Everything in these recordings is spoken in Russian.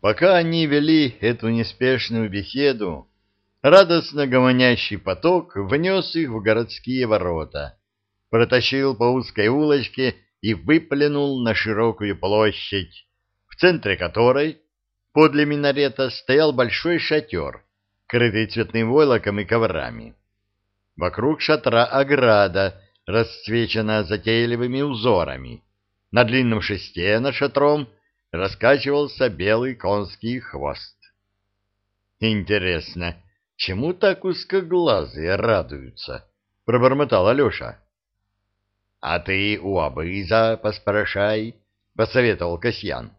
Пока они вели эту неспешную беседу, радостно гомонящий поток внес их в городские ворота, протащил по узкой улочке и выплюнул на широкую площадь, в центре которой, подле минарета, стоял большой шатер, крытый цветным войлоком и коврами. Вокруг шатра ограда, расцвечена затейливыми узорами. На длинном шесте над шатром раскачивался белый конский хвост. «Интересно, чему так узкоглазые радуются?» — пробормотал Алеша. «А ты у Абыза поспрашай», — посоветовал Касьян.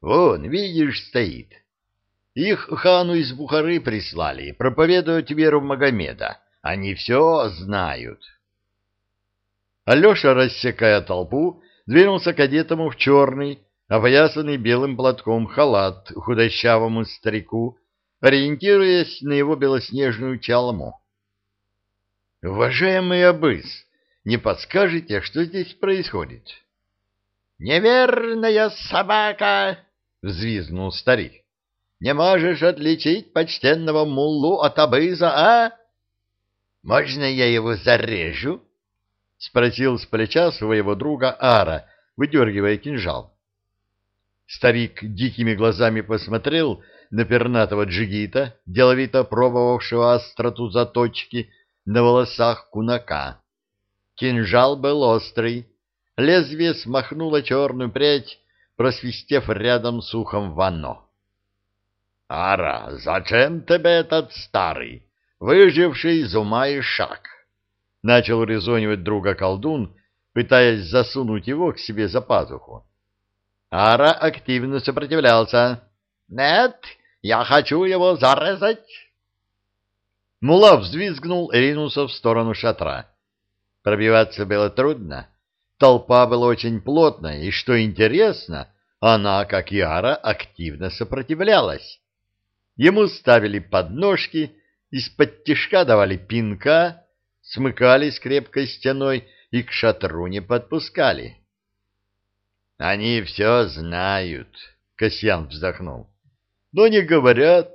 «Вон, видишь, стоит. Их хану из Бухары прислали проповедовать веру Магомеда. Они все знают». Алеша, рассекая толпу, двинулся к одетому в черный, опоясанный белым платком халат худощавому старику, ориентируясь на его белоснежную чалму. — Уважаемый Абыс, не подскажете, что здесь происходит? — Неверная собака! — взвизгнул старик. — Не можешь отличить почтенного муллу от Абыза, а? — Можно я его зарежу? — спросил с плеча своего друга Ара, выдергивая кинжал. Старик дикими глазами посмотрел на пернатого джигита, деловито пробовавшего остроту заточки на волосах кунака. Кинжал был острый, лезвие смахнуло черную прядь, просвистев рядом с ухом ванно. — Ара, зачем тебе этот старый, выживший из ума и шаг? — начал резонивать друга колдун, пытаясь засунуть его к себе за пазуху. Ара активно сопротивлялся. «Нет, я хочу его зарезать!» Мула взвизгнул и ринулся в сторону шатра. Пробиваться было трудно. Толпа была очень плотная, и, что интересно, она, как и Ара, активно сопротивлялась. Ему ставили подножки, из-под тишка давали пинка, смыкались крепкой стеной и к шатру не подпускали. Они все знают, Касьян вздохнул. Но не говорят,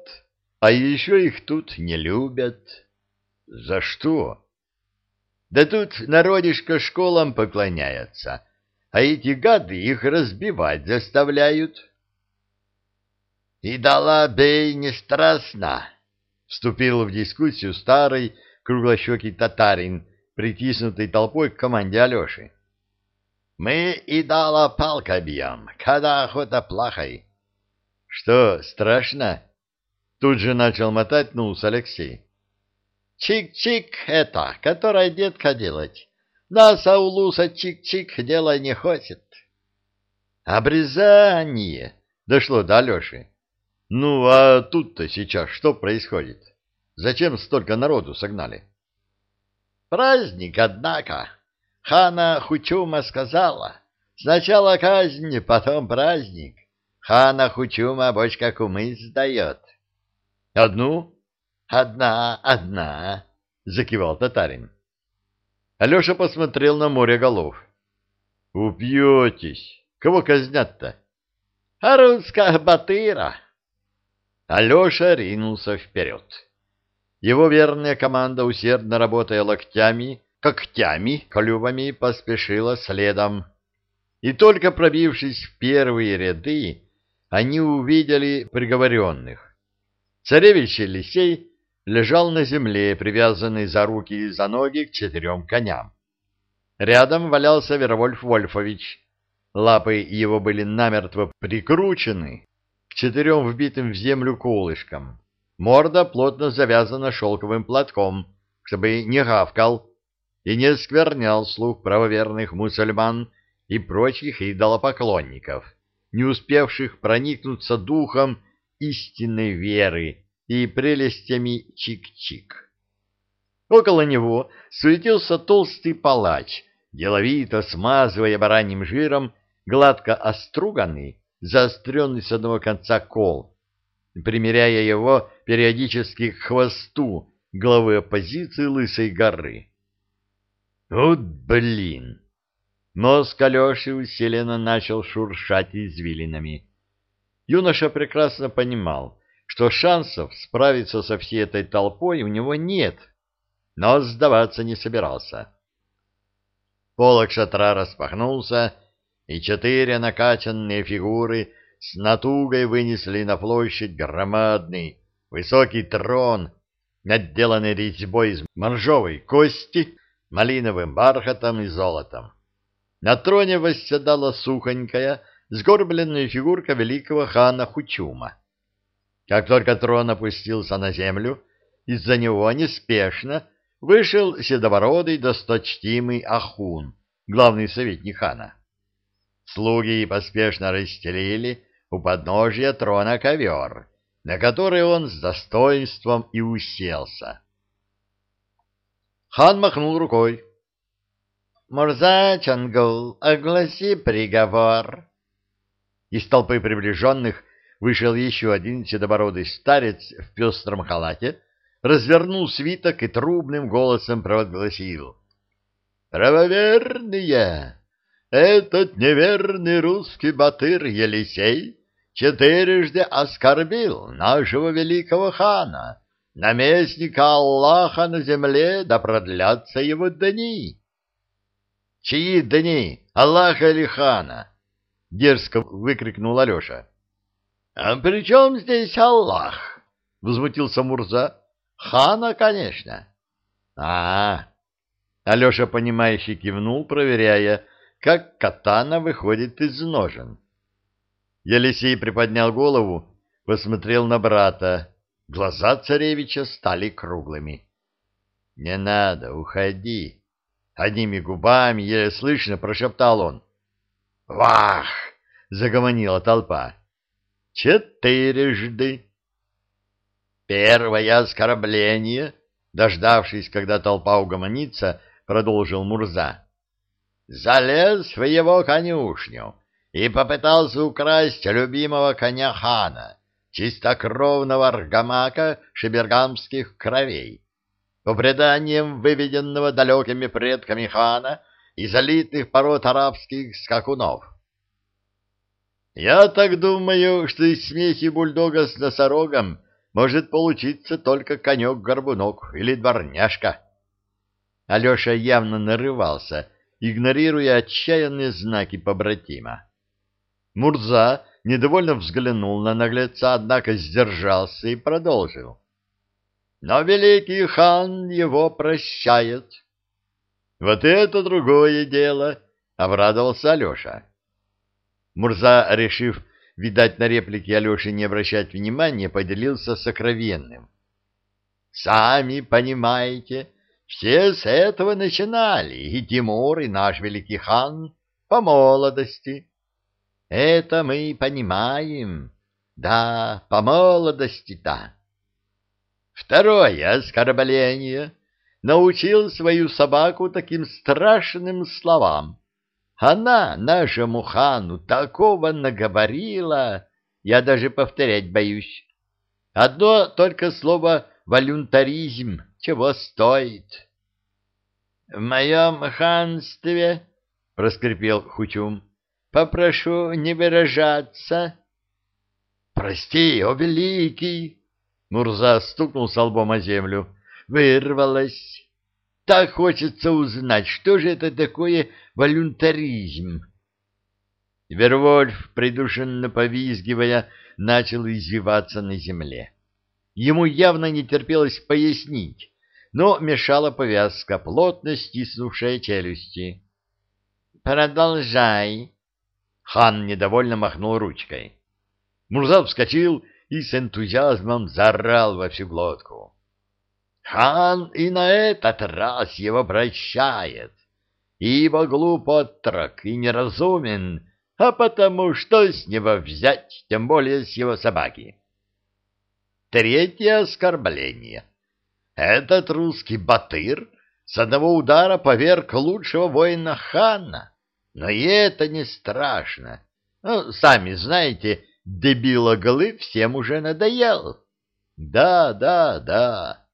а еще их тут не любят. За что? Да тут народишко школам поклоняется, а эти гады их разбивать заставляют. И дала бей не страстно, вступил в дискуссию старый круглощекий татарин, притиснутый толпой к команде Алеши. Мы и дала палка бьем, когда охота плохой. Что, страшно? Тут же начал мотать нус Алексей. Чик-чик это, которая детка делать. Нас аулуса чик-чик дело не хочет. Обрезание! Дошло до Алеши. Ну, а тут-то сейчас что происходит? Зачем столько народу согнали? Праздник, однако. Хана Хучума сказала, сначала казнь, потом праздник. Хана Хучума бочка кумы сдает. — Одну? — Одна, одна, — закивал татарин. Алеша посмотрел на море голов. — Упьетесь. Кого казнят-то? — А русская батыра. Алеша ринулся вперед. Его верная команда, усердно работая локтями, когтями, клювами поспешила следом. И только пробившись в первые ряды, они увидели приговоренных. Царевич Елисей лежал на земле, привязанный за руки и за ноги к четырем коням. Рядом валялся Вервольф Вольфович. Лапы его были намертво прикручены к четырем вбитым в землю колышкам. Морда плотно завязана шелковым платком, чтобы не гавкал, и не сквернял слух правоверных мусульман и прочих идолопоклонников, не успевших проникнуться духом истинной веры и прелестями чик-чик. Около него суетился толстый палач, деловито смазывая бараньим жиром гладко оструганный, заостренный с одного конца кол, примеряя его периодически к хвосту главы оппозиции Лысой горы. Вот блин! Мозг Алеши усиленно начал шуршать извилинами. Юноша прекрасно понимал, что шансов справиться со всей этой толпой у него нет, но сдаваться не собирался. Полок шатра распахнулся, и четыре накачанные фигуры с натугой вынесли на площадь громадный высокий трон, отделанный резьбой из моржовой кости, малиновым бархатом и золотом. На троне восседала сухонькая, сгорбленная фигурка великого хана Хучума. Как только трон опустился на землю, из-за него неспешно вышел седобородый досточтимый Ахун, главный советник хана. Слуги поспешно расстелили у подножия трона ковер, на который он с достоинством и уселся. Хан махнул рукой. «Мурза Чангул, огласи приговор!» Из толпы приближенных вышел еще один седобородый старец в пестром халате, развернул свиток и трубным голосом провозгласил. «Правоверные! Этот неверный русский батыр Елисей четырежды оскорбил нашего великого хана, наместника Аллаха на земле, да продлятся его дни. — Чьи дни? Аллаха или хана? — дерзко выкрикнул Алеша. — А при чем здесь Аллах? — возмутился Мурза. — Хана, конечно. — А, Алеша, понимающе кивнул, проверяя, как катана выходит из ножен. Елисей приподнял голову, посмотрел на брата. Глаза царевича стали круглыми. — Не надо, уходи. Одними губами, еле слышно, прошептал он. — Вах! — загомонила толпа. — Четырежды. Первое оскорбление, дождавшись, когда толпа угомонится, продолжил Мурза. Залез в его конюшню и попытался украсть любимого коня хана, чистокровного аргамака шибергамских кровей, по преданиям выведенного далекими предками хана и залитых пород арабских скакунов. Я так думаю, что из смеси бульдога с носорогом может получиться только конек-горбунок или дворняжка. Алеша явно нарывался, игнорируя отчаянные знаки побратима. Мурза недовольно взглянул на наглеца, однако сдержался и продолжил. Но великий хан его прощает. Вот это другое дело, — обрадовался Алеша. Мурза, решив, видать, на реплики Алеши не обращать внимания, поделился сокровенным. — Сами понимаете, все с этого начинали, и Тимур, и наш великий хан по молодости. Это мы понимаем. Да, по молодости-то. Второе оскорбление. Научил свою собаку таким страшным словам. Она нашему хану такого наговорила, я даже повторять боюсь. Одно только слово «волюнтаризм» чего стоит. — В моем ханстве, — проскрипел Хучум, — попрошу не выражаться. — Прости, о великий! — Мурза стукнул с лбом о землю. — Вырвалась. Так хочется узнать, что же это такое волюнтаризм. Вервольф, придушенно повизгивая, начал издеваться на земле. Ему явно не терпелось пояснить, но мешала повязка, плотно стиснувшая челюсти. «Продолжай!» Хан недовольно махнул ручкой. Мурза вскочил и с энтузиазмом заорал во всю глотку. Хан и на этот раз его прощает, ибо глуп отрок и неразумен, а потому что с него взять, тем более с его собаки. Третье оскорбление. Этот русский батыр с одного удара поверг лучшего воина хана. Но и это не страшно. Ну, сами знаете, дебилоголы всем уже надоел. Да, да, да.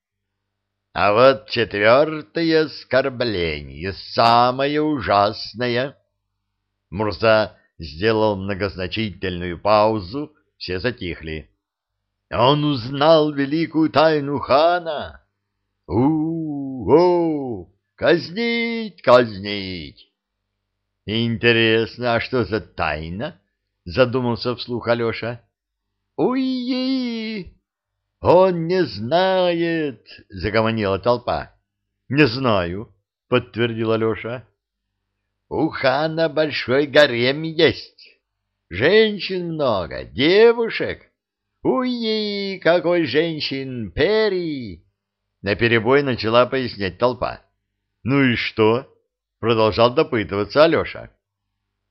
А вот четвертое оскорбление, самое ужасное. Мурза сделал многозначительную паузу, все затихли. Он узнал великую тайну хана. У-у-у! Казнить, казнить! Интересно, а что за тайна? Задумался вслух Алеша. Уй-yi! Он не знает, загомонила толпа. Не знаю, подтвердил Алеша. У хана большой гарем есть. Женщин много, девушек. Уй, какой женщин, пери! Наперебой начала пояснять толпа. Ну и что? Продолжал допытываться Алеша.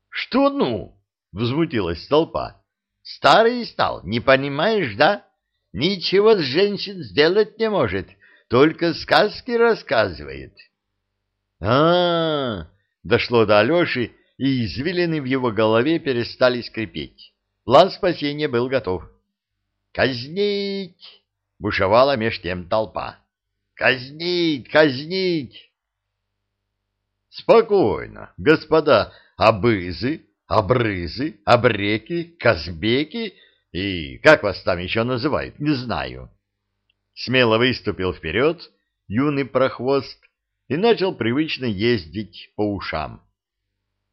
Что ну? Взмутилась толпа. Старый стал, не понимаешь, да? Ничего с женщин сделать не может, только сказки рассказывает. А, -а, -а дошло до Алеши, и извилины в его голове перестали скрипеть. План спасения был готов. «Казнить!» — бушевала меж тем толпа. «Казнить! Казнить!» «Спокойно, господа абызы, абрызы, абреки, казбеки и как вас там еще называют, не знаю». Смело выступил вперед юный прохвост и начал привычно ездить по ушам.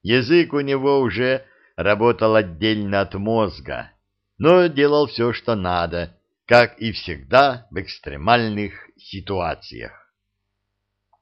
Язык у него уже работал отдельно от мозга, но делал все, что надо, как и всегда в экстремальных ситуациях.